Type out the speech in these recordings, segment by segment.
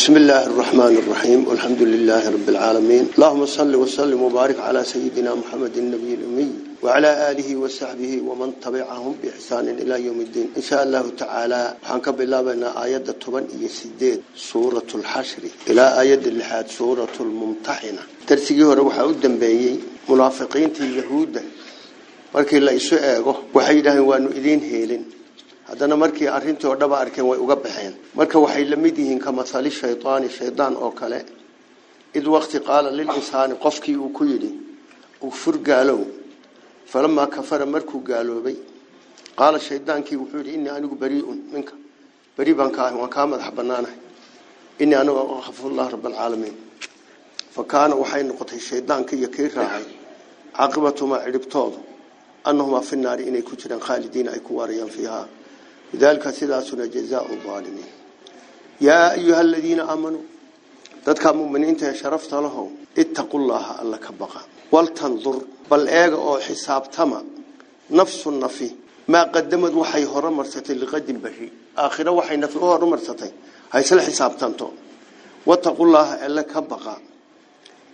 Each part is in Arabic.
بسم الله الرحمن الرحيم والحمد لله رب العالمين. اللهم صل وسلم وبارك على سيدنا محمد النبي الأمي وعلى آله وصحبه ومن تبعهم بإحسان إلى يوم الدين. إن شاء الله تعالى حنكب الله بين آيات الطبن يسديد سورة الحشر. إلى آيات اللحاد سورة الممتحنة. ترسيه روح أودن بيي منافقين اليهود. markii la isu eego waxay idiin heelin haddana markii arrintii oo dhaba arkeen way uga baxeen marka waxay la mid yihiin ka masali shaydaani shaydaan oo kale id waqti qaala lilinsaani qofkii uu ku yidhi ufur gaalow falamaa kafara markuu gaaloobay qaala shaydaankii wuxuu yidhi innii anigu bariiun minka beri baan ka ahay waan kaa madax bannaanahay innii anigu akhafuullah rabaalcaalamiin fa kaana waxay noqotay shaydaankii iyo kii raacay caaqibatumaa cidhibtoodu أنهما في النار إني كجرا خالدين أي كواريا فيها لذلك سلاسنا جزاء الظالمين. يا أيها الذين آمنوا ذاتك مؤمنين شرفت لهم. اتقوا الله ألا كبقى ولتنظر بل إيغا أو حساب تما. نفس النفي. ما قدمت وحي هرى مرستي لغد بشي آخرة وحي نفي هرى مرستي. هاي سل حساب تنتو. واتقوا الله ألا كبقى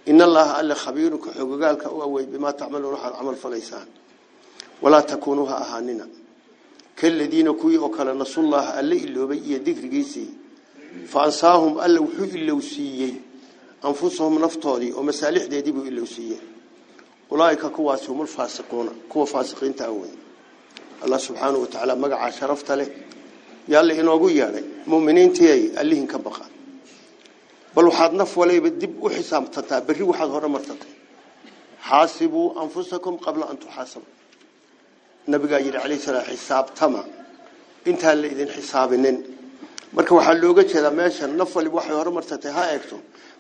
إن الله ألا خبيرك حقوقالك أوي بما تعملون عمل فليسان ولا تكونوا أهاننا كالذين كوي وكلا نسوا الله ألا إلوبي يذكر جيسي فأنساهم ألا وحو إلوسيي أنفسهم نفطاري ومسالح ديبوا إلوسيي أولئك كواسهم الفاسقون. كوا فاسقين تأوين الله سبحانه وتعالى مقع شرفت له. يالله إنه أقول يالي مؤمنين تيي اللي هنكبقى بل وحاد نف ولا يبدب وحسام تتا. بري وحاد هرى مرتطي حاسبوا أنفسكم قبل أن تحاسبوا. Nabiga yiri kaleey salaam xisaabtama inta la idin xisaabinin marka waxa looga jeedaa meesha nafali waxay hore marsatay ha eegto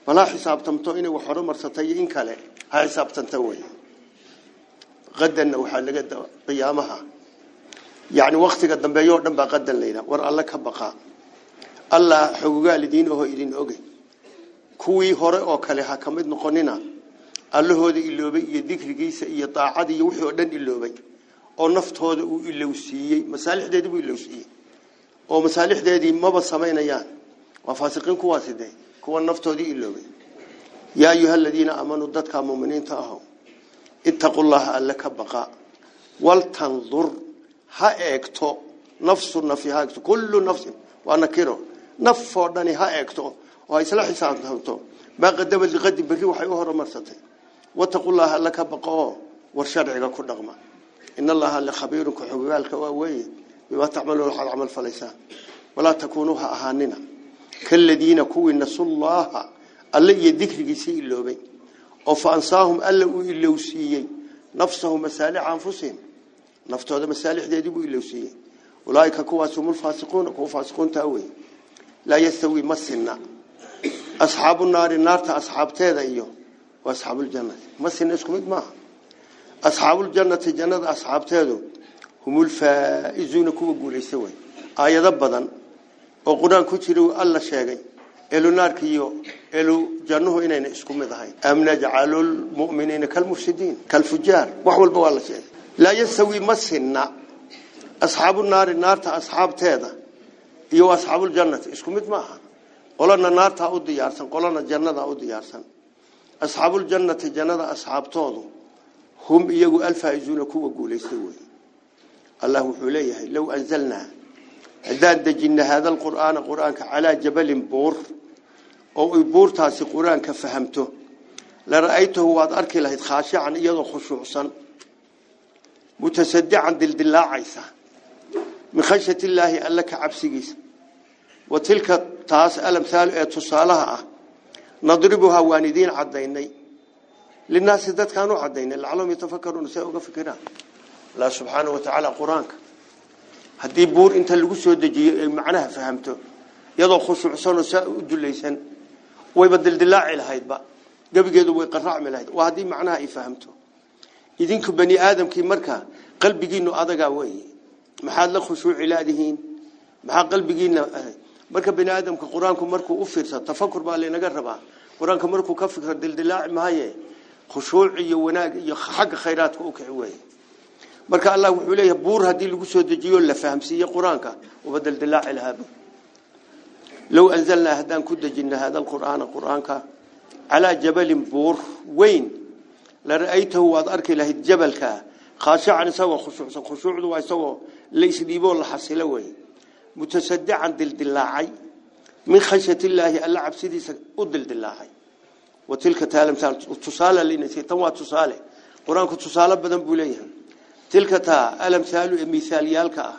wala xisaabtamto inay wax hore marsatay in kale ha xisaabtanta way qadan waxa laga qiyaamaha yaani waqtiga dambeeyo dhan ba qadan leeyna war alla ka baqa alla xugugaalidiin oo idin ogay kuwii hore oo kale ha kamid noqonina allahooda iloobay iyo dhikrigiisa iyo taacada iyo wixii oo dhan iloobay oo naftooda uu ilowsiiyey masaalixdeedii buu ilowsiiyey oo masaalixdeedii maba samaynayaan waa faasiqiin kuwaasi de kuwa naftoodii iloobay yaa ayuha aladiina aamanuu dadka muuminiinta aho ittaqu llaha alle ka baqa waltandur ha eegto nafsu nafi ha eegto kullu nafsin waa nakiro nafoo dhani ha eegto oo isla xisaabtanto maa qadamad liqadi berri waxay u horumarsatay wattaqu llaha alle ka baqa oo war sharciga ku dhaqma إن الله لخبير كحقالك وأوي بما تعملون حال عمل فليسان ولا تكونوها أهاننا كالذين كوي نسوا الله ألا يذكر جسي اللوبي وفأنساهم ألا إلوسيي نفسه مسالح أنفسهم. نفته هذا مسالح ديبو إلوسيي أولئك كواسهم الفاسقون كوا فاسقون تأوي. لا يستوي مسنا. أصحاب النار النار أصحاب تيذا إيوه وأصحاب الجنة. مسنا اسكم معه أصحاب الجنة جنة أصحاب تادو هم الفائزون كوا قوليسوا آيات بدن وقرآن كتيروا الله شاقي. إلو نار كيو إلو جنه إنين اسكم مذهين أم نجعل المؤمنين كالمفسدين كالفجار. وحول بوالله شيء لا يسوي مسهنا أصحاب النار النار أصحاب تادا يو أصحاب الجنة اسكم معها قلنا النار تأود ديارسن قلنا الجنة أود ديارسن أصحاب الجنة جنة أصحاب تادو هم يجوا الفائزون كوا قوليسوا الله حليه لو أنزلنا. عدان دجنا هذا القرآن قرآن على جبل بور. أو بور تاسي قرآن كفهمته. لرأيته واد أركي له خاشعا يضو خشوعا متصدعا دلدلا عيسى. من خشية الله ألك عبسيس وتلك تاس الأمثال تصالها نضربها واندين عديني. للناس ذات كانوا عدين. لعلهم يتفكرون سيئوا فكران الله سبحانه وتعالى قرآنك. هدي بور انت اللي قصوا دجي معناها فهمته. يضو خشوع صنو ساء دليسان ويبدل دلاعي لهايد بقى قبل قيدوا ويقرع من لهايد. وهذه معناها يفهمته إذنك بني آدم كي مركا قلبي إنه أدقى وي. محال له خشوع علاده محال قلبي إنه مركا بني آدم كقرآنكم مركو أفرسا. تفكر بقى اللي نقربها قرآنكم مركو كفكر دلدلاعي مهاية. خشوعي وناج حق خيرات خيراتك وكعوي مركا الله وحوليه بور هذه اللي قصوا دجيو لا فهم سيا قرآنك وبدل دلاع الهاب لو أنزلنا هدان كود جن هذا القرآن قرآنك على جبل بور وين؟ لرأيته وأذكر له الجبل كا خاشع عن سوى خشوع سوى خشوع دوا سوى. ليس ديبو الله حصل وين متسدع عند الدلاعي من خشية الله ألا عبسي دي أدل دلاعي. Badan buu leeyahay tilka taa alamsaalu ee miisaalyaalka ah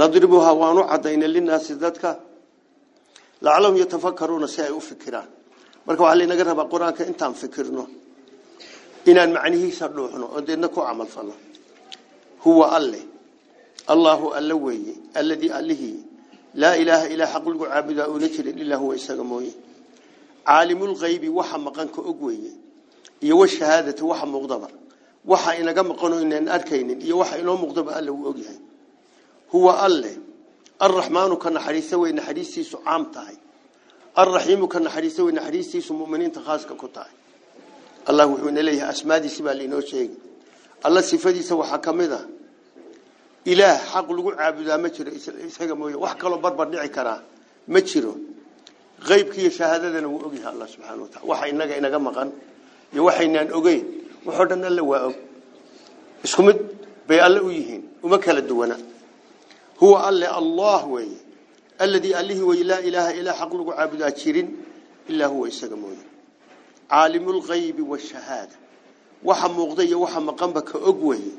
nadribuhaa waanu cadayna linaasi dadka lacalahum yatafakaruuna si ay u fikiraan marka waxaa laynaga rabaa qur-aanka intaan fikirno inaan macnihiisa dhuuxno oo deedna ku camal falno huwa alle allaahu alla weeye alladii allihii laa ilaaha ilaa xaq lagu caabudaa una jirin ilaa huwa isaga waxa maqanka og weeye iyo washahaadati waxa muuqdaba waxa inaga maqano inaan arkaynin iyo waxa inoo muuqdaba alla uu ogyahay huwa alle arraxmaanu ka naxariista wey naxariistiisu caam tahay arraxiimu ka naxariista wey naxariistiisu muminiinta khaaska ku tahay allah wuxuu ina leeyahay asmaadiisi baa lainoo sheegi alla sifadiisa waxaa ka mid a ilaah xaq lagu caabudaa ma jiro isaga mooye wax kaloo barbar dhici karaa ma jiro inaga maqan iyo waxaynaan ogeyn waxoo dhan alle waa og isku mid bay alle u yihiin uma kala duwana huwa alle allah weeye alladii allihii wey laa ilaaha ilaa xaq lagu caabudaa jirin ilaa huwa isaga mooye caalimulkaybi washahaada waxa muuqda iyo waxa maqanba ka og weeye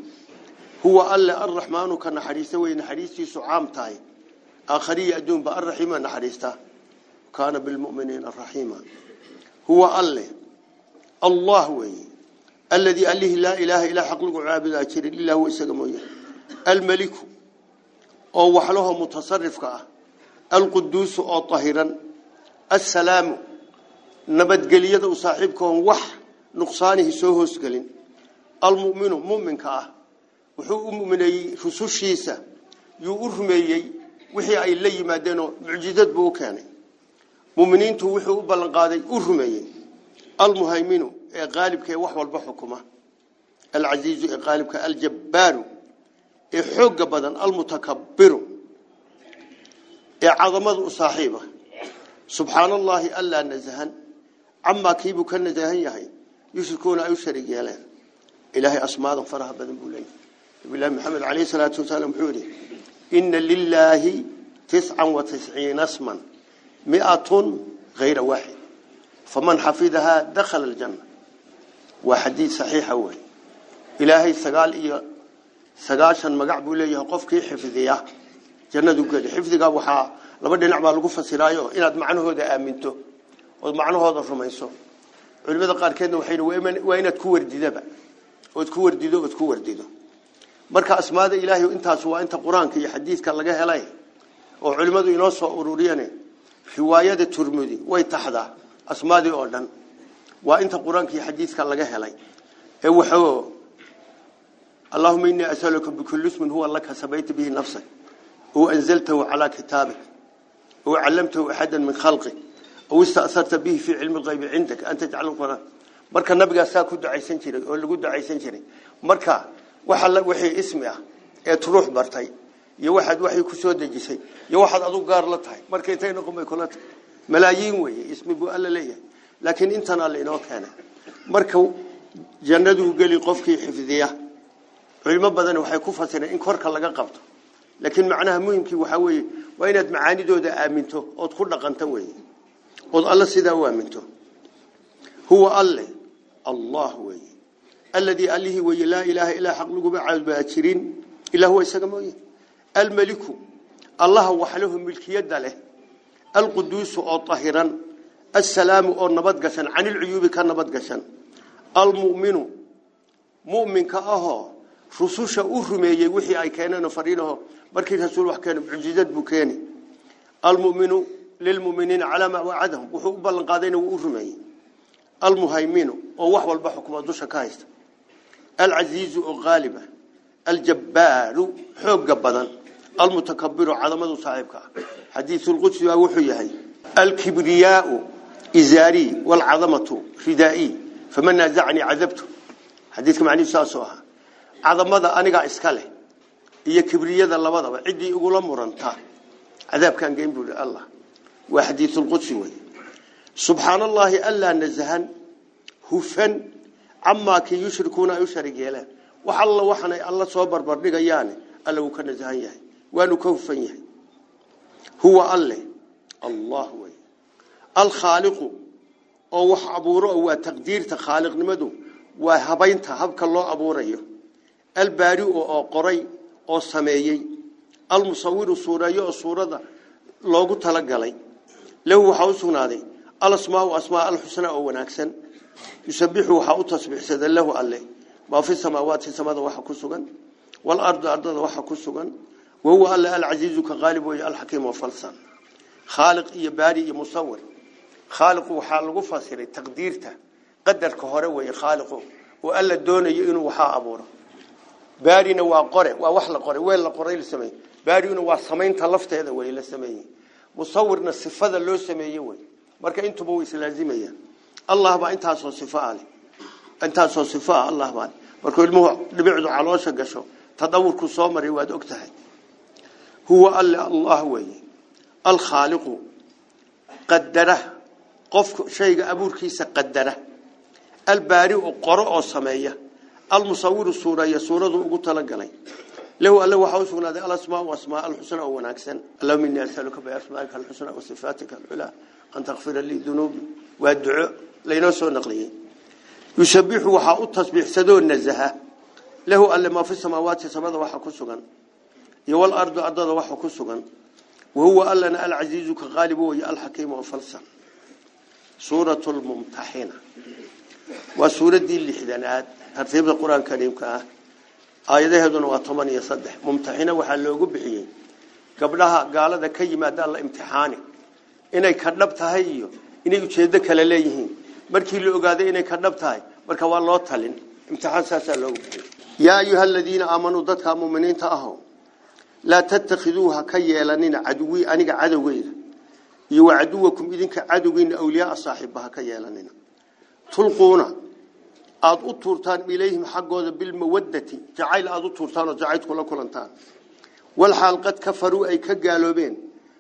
huwa alle arraxmaanu ka naxariista wey naxariistiisu caam tahay aakhariya adduunba arraxiima naxariista kaana bilmuminiina raxiima huwa alle allah weeye alladii allihii laa ilaaha ilaa xaq lagu caabudaa jirin ilaa huwa isaga mooye almeliku oo waxlaho mutasarifka ah alquduusu oo tahiran assalaamu nabadgeliyada u saaxiibkaoon wax nuqsaanihi soo hoosgelin almuminu muminka ah wuxuu u mumineeyey rusushiisa yuu u rumeeyey wixii ay la yimaadeenoo mucjizad buu u keenay مؤمنين توحوا بالانقاذي أرهمين المهيمين غالب كي وحوا البحكمة العزيز غالب كي الجبار حق بدن المتكبر عظمة صاحبة سبحان الله ألا نزهن عما كيبو كان نزها يهي يشركون أي شريك يلين إلهي أسماء فرها بدن بولي بلا محمد عليه الصلاة والسلام حوري إن لله تسعة وتسعين أسماً miatun hayra waaxid faman xafidahaa dakhala aljanna waa xadiid saxiixa wey ilaahay sagaal iyo sagaashan magac buu leeyahay qofkii xifdiya jannadu geli xifdiga waxaa laba dhinac baa lagu fasiraayo inaad macnahooda aaminto ood macnahooda rumayso culimada qaarkeedna waxay waa inaad ku wardidaba ood ku wardido ood ku wardido marka asmaada ilaahay intaas waa inta qur-aanka iyo xadiidka laga helay oo culimadu inoo soo ururiyeen riwaayada turmudi way taxdaa asmaadii oo dhan waa inta qur-aanka iyo xadiidka laga helay ee waxoo اللهم إني أسألك بكل اسم هو لك سبيت به نفسك وأنزلته على كتابك وعلمته أحدا من خلقك أو استأثرت به في علم الغيب عندك أن تجعل القرآن marka nabiga saa ku ducaysan jiray oo lagu ducaysan jiray marka waxa la wixii ismi ah ee turuux bartay gaar la tahay marka intay noqon bay kula tahay malaayiin weeye ismi buu alla leeyahay laakiin intan alla inoo keenay marka jannadu gali qofkii xifdiya culimo badan waxay ku fasireen in korka laga qabto laakiin macnaha muhiimkii waxa weeye waa inaad macaanidooda aaminto ood ku dhaqanto weeye ood alla sidaa u aaminto huwa alle allah weeye alladii allihii weeye laa ilaaha ilaa xaq laguma caabaa jirin ilaa huwa isaga mooye الملك. الله وحله ملكيته له القدوس الطاهر السلام والنبض قشن عن العيوب كنبض قشن المؤمن. مؤمن كاه رسوشا اورميه وخي أي كانه نفرينه. بركي رسول وخ كانه معجزات المؤمن للمؤمنين على ما وعدهم. وحب القادين قادين اورميه المهيمن. أو وخ ولب دوشا كايست. العزيز وغالبه الجبار. حوق بدن cadamadu saaxiibka ah xadiisulqudsi baa wuxuu yahay alkibriyaau izaarii waalcadamatu ridaaii faman naazacanii cadabtu xadiidka macnihiisu saasoo ahaa cadamada anigaa iska leh iyo kibriyada labadaba ciddii igula muranta cadaabkaan geyn buu allah وحديث القدس وي سبحان الله ألا نزهن هفن عما كي يشركون يشرك يلا وحالله وحنا الله صبر برنيقا يعني ألا وكان يهي وانو كوفن يهي هو الله الله وي الخالق wax abuuro waa taqdiirta khaaliqnimadu waa habaynta habka loo abuurayo albaari oo qoray oo sameeyay almusawwir suurayo oo suurada loogu talagalay lahu waxa uu sugnaaday alasmaa asmaa alhusna oo wanaagsan yusabbihu waxa uu tasbiixsada lahu alle ma fi samaawaati samada waxa ku sugan wal ardu ardada falsan khaliq iyo baari iyo musawwir خالق fasiray taqdiirta qadarka hore way khaaliqo oo alla doonayo inuu waxa abuuro baarina waa qore waa wax la qore weel la qoray la sameey baarina waa sameynta lafteeda way la sameeyay musawirna sifada loo sameeyay way marka intuba way islaazimayaan allah ba intaas oo sifa leh intaas oo sifa allah ba marka ilmuhu dhibicdu caloosha gasho tadawurku soo maray waad ogtahay هو الله هو الخالق قدره. قف شيء أبور كيس قدره. البارئ قرأ سمية المصور صورة صورة قط لجلي له الله وحوس ولا ذي الأسماء وأسماء الحسنى ونعكسن الله مني أسألك بأسمائك الحسنى وصفاتك العلى. أن تغفر لي ذنوب والدعاء لينسون نقلي. يسبح وحوس تسبح سدون نزها له ألا ما في السماوات سبذ وحكوسا iyo wal ardu ardada waxa ku sugan وهو ألنا العزيز كغالب وهي الحكيم وفلسا سورة الممتحنة. وسورة دي اللحدانات ترتيب القرآن الكريم كاه آياته هذون وطمان يصدح ممتحنة وحلوه بحيين قبلها قال ذا كي ما دال امتحاني إني كرنبتها هيو إني يتشهدك لليهين markii la ogaaday inay ka dhab tahay marka waa loo talin imtixaan saasa loogu yaa ayuha alladina aamanu dadka cadawgeeda iyo wacaduwakum idinka cadowgiina awliyaa saaxiibaha ka yeelanina tulquuna aad u tuurtaan ilayhim xaggooda bilmawaddati jacayl aad u tuurtaan oo jacaylku la kulantaan wal xaal qad kafaru ay ka gaaloobeen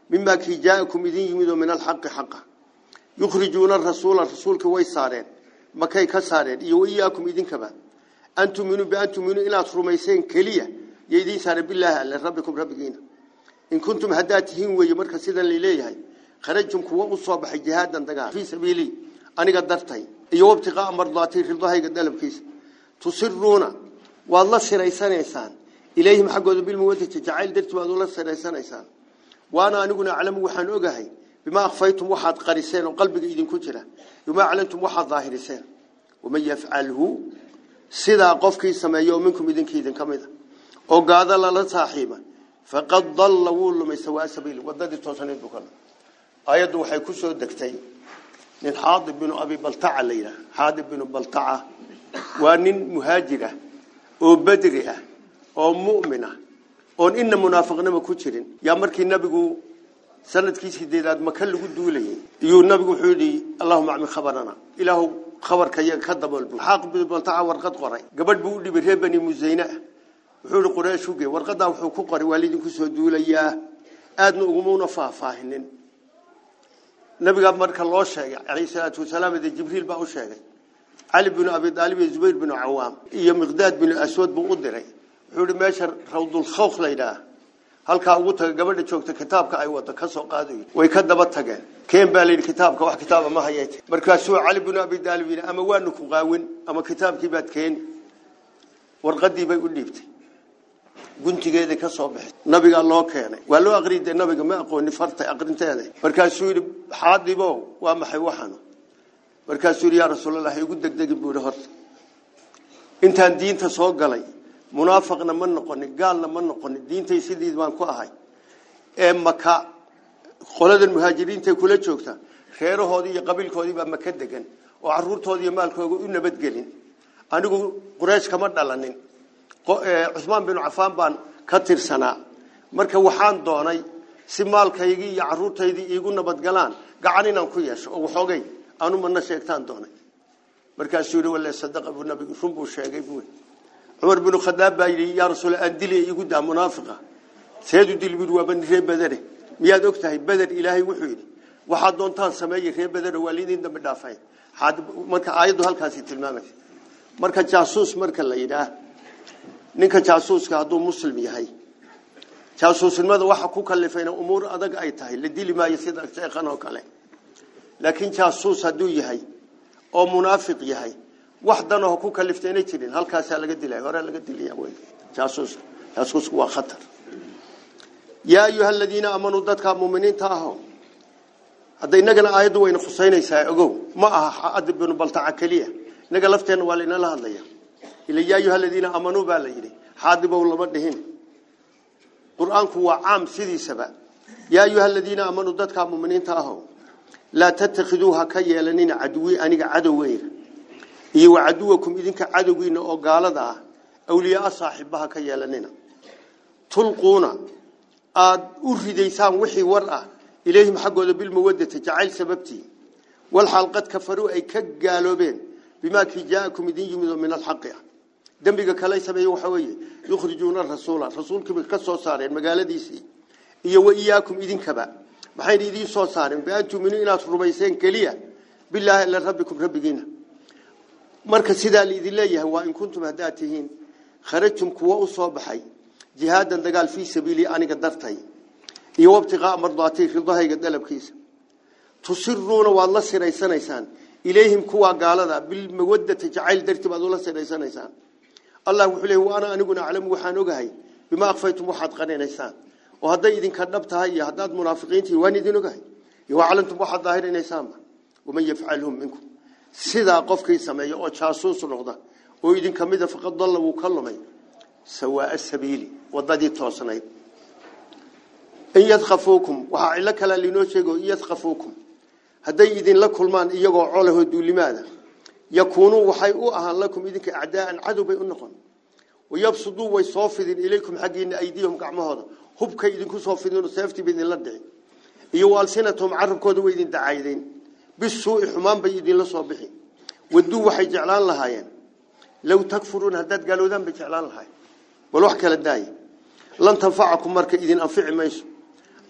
mimma kii jaakum idin yimid min alxaqi xaqa yukhrijuuna rasuula rasuulka way saareen makay ka saareen iyo iyaakum idinkaba antuminu bi antuminu ila rumayseen kaliya alla rabbikum rabbigiina in kuntum hadatihin way marka sidan leeyahay kharajtum kuwa u soo baxay jihaadan dagaa fi sabiili aniga dartay iyo wabtiqa mardaati ridahayga dalabkiisa tusirruuna waad la siraysanaysaan ilayhim xaggooda bilmuwadati jacayl darti waad la siraysanaysaan waana aniguna aclamu waxaan ogahay bima akhfaytum waxaad qariseen oo qalbiga idinku jira bima aclantum waxaad daahiriseen waman yafcalhu sidaa qofkii sameeyo minkum idinkiidin ka mid oo gaada lala saaxiiba faqad dalla wuu lumay sawaa sabiili wadadii toosaneed buu ka lumay ayaddu waxay ku soo degtay nin xaadib binu abi baltaca yidhaha xaadib binu baltaca waa nin muhaajir ah oo bedri ah oo mu'min ah oon inna munaafiqnimo ku jirin yaa markii nabigu sanadkii sideedaad maka lagu duulayay iyuu nabigu wuxuu yidhi allahuma acmi khabarana ilaahu khabarka iyaga ka daboolbu xaaqib binu baltaca warqad qoray gabadh buu u dhibay reer bani musayne ah wuxuu yidhi quraysh uge warqadaa wuxuu ku qoray waa lidinku soo duulayaa aadna ugumuna faahfaahinin nabiga marka loo sheegay calayhi salaatu wasalaam ee jibriil baa u sheegay cali bin abi talib iyo zubayr bin awaam iyo miqdaad bin aswad buu u diray wuxuu meesha rawdul khawf la yidhaah halkaa ugu taga gabadha joogta kitaabka ay wada ka soo qaadayo way ka daba tageen keen baa layidhi kitaabka wax kitaaba ma hayayte markaasuu cali bin abi talib ama waanu ku qaawin ama kitaabkii baad keeni warqadii bay u dhiibtay guntigeeda ka soo baxay nabiga loo keenay. Waa loo aqriiday nabiga ma aqooni fartay aqrinteeda markaasuu yiri xaadibo waa maxay waxan markaasuu yiri yaa rasuulallah igu degdegin buu horta. Intaan diinta soo galay munaafiqna ma noqonin gaalna ma noqonin diintay sidii baan ku ahay. Ee maka qoladan muhaajiriinta kula joogta reerahoodii iyo qabiilkoodii baa maka degan oo caruurtoodii iyo maalkooda u nabadgelin. Anigu quraysh kama dhalanin Uthman bin Affan baan ka tirsanaa marka waxaan doonay si maalkaygii iyo caruurtaydii iigu nabad galaan gacan inaan ku yeesho oo waxoogay aanu mana sheegtaan doonay markaasuu yiri wala sadaqa bu nabigu run buu sheegay buu Umar bin Khattab baa yiri yaa rasuul andili iigu daa munaafiqa seedu dilbid waa ban ree badare miyaad ogtahay badar ilaahay wuxuu yiri waxaad doontaan sameeyey reer bedero waa lidiin dambi dhaafay marka aayaddu halkaasi tilmaamaysa marka jaasuus marka la yidhaah ninka jaasuuska hadduu muslim yahay. Jaasuusnimada waxa ku kalifayna umuur adag ay tahay la dili maayo sida sheekhan oo kale. Laakiin jaasuus hadduu yahay oo munaafiq yahay wax danoo ku kaliftayna jirin halkaasaa laga dilay. Hore laga dilaya wey jaasuus. Jaasuusku waa khatar. Yaa ayuha aladiina aamanuu dadka muuminiinta aho hadda innagana aayaddu wayna khusaynaysaa ogow ma aha xaad baltaca keliya. Innaga lafteenna waa laynala hadlaya xaadibow lama dhihin qur-aanku waa caam sidiisaba yaa ayuha aladiina aamanuu dadka muuminiinta aho laa tattakhiduuha ka yeelanina caduwi aniga cadoweyga iyo wa caduwakum idinka cadowgiina oo gaalada ah awliyaa saaxiibaha ka yeelanina tulquuna aad u ridaysaan wixii war ah ilayhim xaggooda bilmawadati jacayl sababtii walxaal qad kafaruu ay ka gaaloobeen bimaa kii jaa'akum idin yimid oo min alxaqi ah dembiga kale sameeye waxa weeye yukhrijuuna rasuula rasuulkiiba ka soo saareen magaaladiisii iyo wa iyaakum idinkaba maxayna idiin soo saareen tuuminuu inaad rumayseen keliya bilaahi ila rabbikum rabbigiina marka sidaa laidin leeyahay waa in kuntum haddaad tihiin kharajtum kuwo u soo baxay jihaadan dagaal fii sabiili aniga dartay iyo wabtiqaa mardaati ridahayga dalabkiisa tusiruuna waad la siraysanaysaan ilayhim kuwa gaalada bilmawadati jacayl dartii baad ula siraysanaysaan allah wuxuu leeyahay waana aniguna aclamu waxaan ogahay bima akhfaytum waxaad qarinaysaan oo hadday idinka dhab tahay iyo haddaad munaafiqiintii waan idin ogahay iyo aclantum waxaad daahirinaysaanba waman yafcalhum minkum sidaa qofkii sameeya oo jaasuus noqda oo idinka mida faqad dalla wuu ka lumay sawaa sabiili wadadii toosnayd in yadkhafuukum waxaa cilo kale linoo sheego in yadkhafuukum hadday idinla kulmaan iyagoo colahoo duulimaada يكونوا وحي أهل لكم إذن كأعداء عدو بأنكم ويبصدوا ويصافدين إليكم حقين أيديهم كعمه هذا هب كإذن كصافدين وصافدين بإذن الله دعين يوال سنتهم عرب كودوا وإذن دعايدين. بالسوء حمام بإذن لصابحين. ودوا وحي جعلان لهايين. لو تكفرون هداد قالوا ذن بجعلان لهاي ولوحك للداي لن تنفعكم مرك إذن أنفع ميسو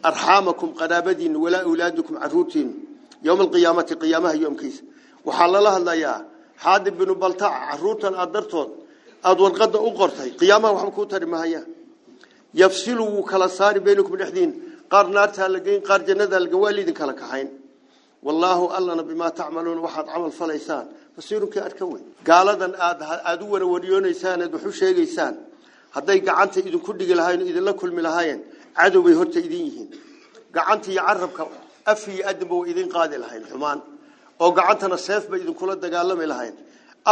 أرحامكم قنابدين ولا أولادكم عروتين. يوم القيامة قيامها يوم كيس. Waxaa lala hadlayaa xaadib binu baltaca caruurtan aad dartood aada warqada u qortay qiyaamaha waxba kuu tari mahayaan yafsilu wuu kala saari baynakum dhexdiin qaar naartaa la geyn qaar jannadaa lageyn waa liidin kala kaxayn wallaahu allana bimaa tacmaluuna waxaad camal falaysaan basiirunkii arka wey gaaladan aad aada u warawariyoonaysaan aad wax u sheegaysaan hadday gacanta idinku dhigi lahayen idinla kulmi lahaayeen cadow bay horta idin yihiin gacanta iyo carabka af iyo adinba way idin qaadi lahayn xumaan oo gacantana seef bay idinkula dagaalami lahayn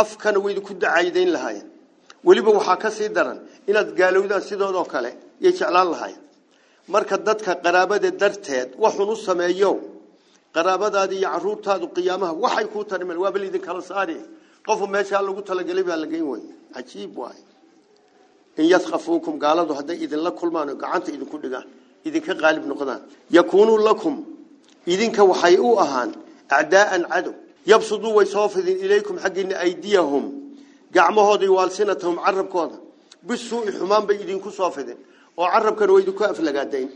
afkana way idinku dacaydayn lahaayeen weliba waxaa ka sii daran inaad gaalowdaan sidoodoo kale yay jeclaan lahayen marka dadka qaraabada darteed waxun u sameeyo qaraabadaadi iyo caruurtaadu qiyaamaha waxay kuu tarimen laidin kala saari qofu meeshaa lagu talagelay baa la geyn wey cajiib waay in yadkhafuukum gaaladu hadday idinla kulmaan oo gacanta idinku dhigaan idinka qaalib noqdaan yakuunuu lakum idinka waxay u ahaan acdaa'an cadow yabsuduu way soo fidin ilaykum xaggiina aydiyahum gacmahooda iyo waalsinatahum carabkooda bisuui xumaan bay idinku soo fidin oo carabkana way idinku aflagaadayn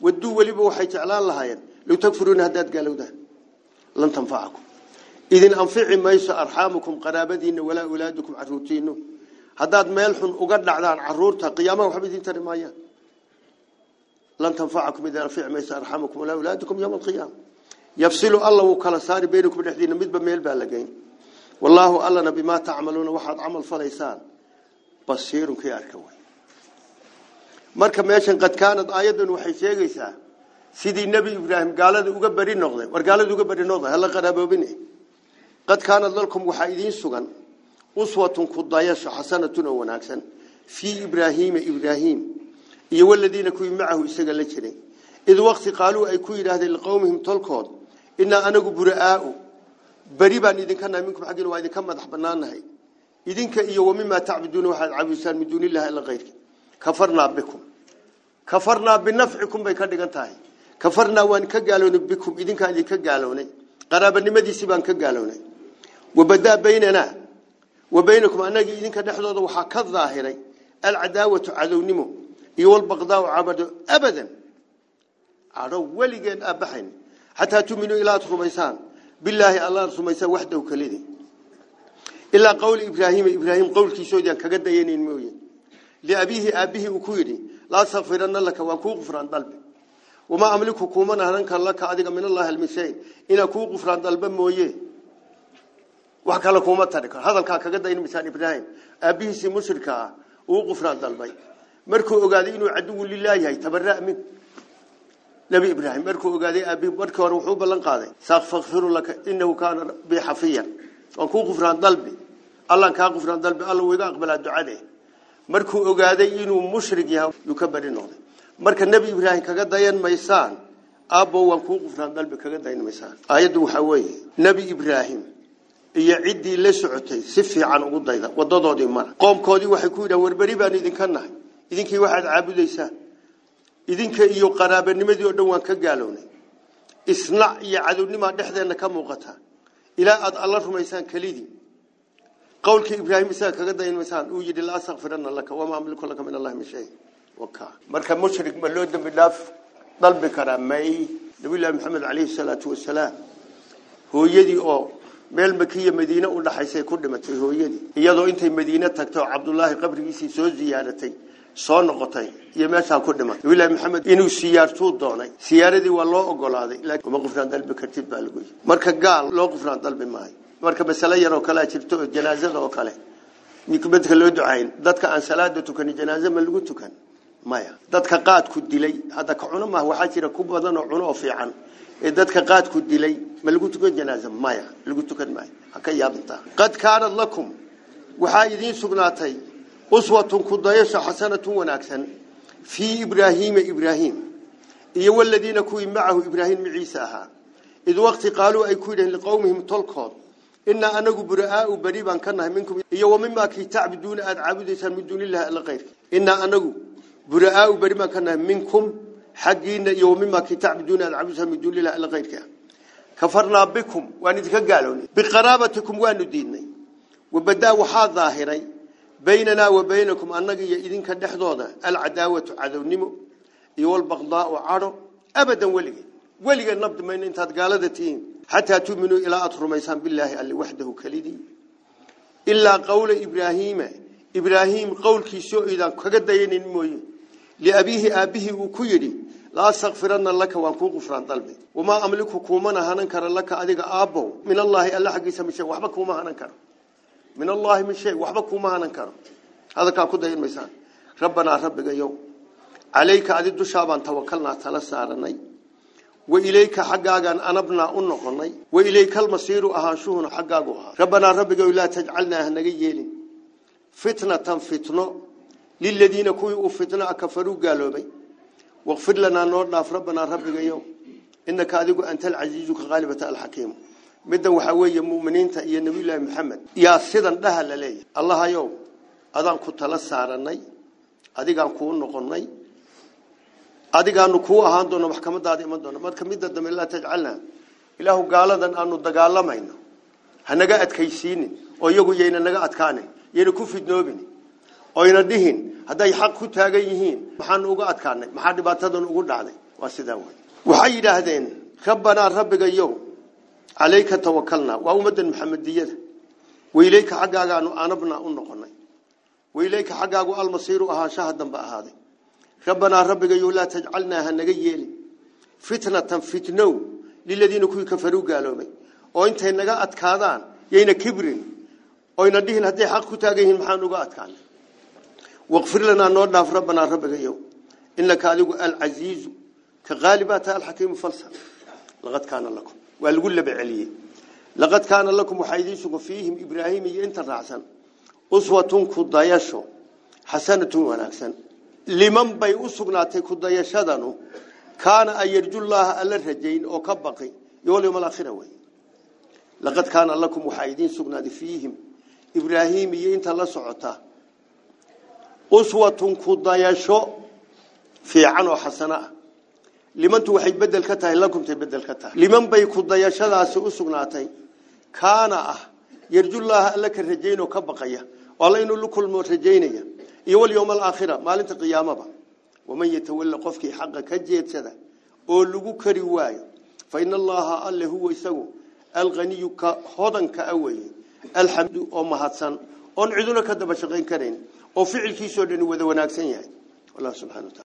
waduu weliba waxay jeclaan lahaayeen low takfuruuna haddaad gaalowdaan lan tanfacakum idin anfici mayso arxaamukum qaraabadiina walaa awlaadukum caruurtiinu haddaad meel xun uga dhacdaan caruurta qiyaamaha waxba idin tari maayaan lan tanfacakum يفصل الله وكل ساري بينكم الحدين ميت بميل بالجين والله الله نبي ما تعملون واحد عمل فليسان. بصير في أركوي. مركم ياشن قد كانت آيات وحشية جيسا سيدي النبي إبراهيم قال ذو جبرين نقض ورجال ذو جبرين نقض هلا قرابة بني قد كان ذلكم وحيدين سكان أسوة كضياش حسنة ونعكسن في إبراهيم إبراهيم. يولدين الذين كوي معه استجلت شري إذ وقت قالوا أي كوي لهذه القومهم تلقاه inaa anagu bura'aau beri baan idinka nahay minkum xaggiina waa idinka madax banaanahay idinka iyo wamimaa tacbuduuna waxaad caabudisaan min duuni illahi ila kayrki kafarnaa bikum kafarnaa binafcikum bay ka dhigan tahay kafarnaa waan ka gaalownay bikum idinkaan idinka gaalownay qaraabanimadiisii baan ka gaalownay wabadaa baynanaa wa baynakum anagii idinka dhexdooda waxaa ka daahiray alcadaawatu cadownimo iyo walbaqdaau cabado abadan cadho weligeen aabaxayn حتى تؤمنوا إلى خميسان بالله الله خميسان وحده كليدي إلا قول إبراهيم إبراهيم قول كيسودي كجدة ينين مويه لأبيه أبيه وكويري لا سفرنا لك وكوق فران دلب وما أملك حكومة هرنك الله كأديك من الله المسيح. إن كوق فران دلب مويه وحكال حكومة تركه هذا الكا كجدة ينين مثال إبراهيم. أبيه سمشركا وقفران دلبي مركو أجدينه عدو لله يه تبرأ منه. نبي إبراهيم مركو أجدي أبي مركو روحه بلن قاضي. سأغفر لك إنه كان بحفيا وكو غفران ضلبي. الله كان غفران ضلبي. الله ويدان قبل الدعاء. مركو أجدي إنه مشرقيها يكبر النهضة مرك النبي إبراهيم كجدين ميسان. أبو وكو غفران ضلبي كجدين ميسان. آيده حوي نبي إبراهيم يعدي لسعته سفي عن قضيده وضضه دمار قوم كودي وحكودا وربريبان إذن كنا إذن كي واحد عابد إيسان idinka iyo qaraabanimadii oo dhan waan ka gaalownay isnac iyo cadownimaa dhexdeenna ka muuqata ilaa aad alla rumaysaan kelidii qowlkii ibraahim isaga kaga dayan maysaan uu yidhi la astakfirana laka wamaa amliku laka min allahi min shay waka marka mushrik ma loo dembi dhaaf dalbi karaa may nabiyullaahi maxamed calayhi salaatu wasalaam hooyadii oo meel makiya madiine u dhaxaysay ku dhimatay hooyadii iyadoo intay madiine tagtay oo cabdullaahi qabrigiisii soo ziyaaratay soo noqotay iyo meeshaa ku dhimatay nabiyullaahi maxamed inuu siyaartuu doonay siyaaradii waa loo ogolaaday laakiin uma qufraan dalbi kartid baa lagu yidhi marka gaal loo qufraan dalbi maayo marka masale yar oo kalea jirto oo janaazada oo kale midka loo ducayn dadka aan salaada tukanin janaaze ma lagu tukan maya dadka qaadku dilay hadda ka cuno maaha waxaa jira ku badan oo cuno oo fiican ee dadka qaadku dilay ma lagu tukan janaaze maya lagu tukan ka yaabintaa qad kaanad lakum waxaa idiin sugnaatay أسوة كضيس حسنة ونأكسن في إبراهيم إبراهيم. يو الذين كوي معه إبراهيم عيسى ها إذ وقت قالوا أي كوي لقومهم تلقوا إنا أنا جبراء بريبا كنا منكم. يوم ما كي تعبدون أعبد من دون الله الغير إن أنا جبراء بريبا كنا منكم. حقين يوم ما كي تعبدون أعبد من دون الله الغير كفرنا بكم وأنت كجالوني بقرابتكم وأنو ديني وبدأ وحاظ ظاهري. بيننا وبينكم أنقي إذن كدحضوضة العداوة عذو النمو يوال بغضاء وعارو أبدا ولي ولي النبض من أنت قالتين حتى تؤمنوا إلى أطر ميسان بالله اللي وحده كليدي. إلا قول إبراهيم. إبراهيم قول كي سوئدا كقد ينين موي لأبيه أبيه وكيري لا أستغفرن لك وأنكو غفران طلبي. وما أملك كومانا هننكر لك أدق أبو. من الله ألا حقي سمشه وحبك وما هننكر. Allaahi min shay waxba kuuma hanan karo hadalkaa ku dayan maysaan rabbanaa rabbigayow calayka adi dushaabaan tawakalnaa tala saaranay وإليك حقاقا أنبنا أنقني وإليك المصير أهانشوهن حقاقو ربنا ربك لا تجعلنا هنجيين فتنة فتنة للذين كوي فتنة كفروا قالوا بي واغفر لنا نورنا في ربنا ربك يوم إنك أذيق أنت العزيز كغالبة الحكيم. middan waxa weeye muminiinta iyo nebiyulaahi maxamed yaa sidan dhaha la leeyahay. Allahayow adaan ku tala saaranay adigaan kuu noqonnay adigaanu kuu ahaan doona maxkamadaada iman doona marka midda dambe laa tajcalna. Ilaahu gaaladan aanu dagaalamayno hanaga adkaysiinin. Oo iyagu yayna naga adkaanin. Yayna ku fidnoobin. Oyna dhihin. Hadday xaq ku taagan yihiin maxaanu uga adkaanay. Maxaa dhibaatadan ugu dhacday? Waa sidaa way. Waxay yidhaahdeen rabbanaa rabbigayow tawakalnaa waa ummaddan maxamediyada wailayka xaggaagaanu anabnaa u noqonay wailayka xaggaagu almasiiru ahaanshaha dambe ahaaday ربنا ربك لا تجعلنا هنجيل فتنة فتنو للذين كوي كفروا قالوا مي oo intay naga adkaadaan yayna kibrin oo ina dhihin haday xaq ku taagayihiin maxaan uga adkaan waqfir lana noo dhaaf rabbana rabbiga yow innaka adigu al-aziz ka ghalibata al-hakim falsa laqad kana lakum wa lagu laba celiye laqad kana lakum waxaydiisu fiihim ibraahim iyo inta raacsan uswatun kudayasho hasanatun wanaagsan liman bay u sugnaatay ku dayashadanu kaana an yarjullaaha alla rajayn oo ka baqi yowm alaakhira wey laqad kaana lakum waxaa لمن توحي بدل كتاه لكم تبدل كتاه. لمن بيكود يشلا سوسوناتي كان أه، يرجو الله لك الرجين وكبقية. والله إنه لكل مرجين يا يوم اليوم الآخرة ما لنت قيامة ومن يتولى قفك حق كجيت سدا أولو كرواي فإن الله قال له هو يسوع الغني كهذا كأوي. الحمد أم هاتسن أن عدولك هذا بشغين كرين. وفعل كيسو لنو وذو ناكسين يعني الله سبحانه وتعالى.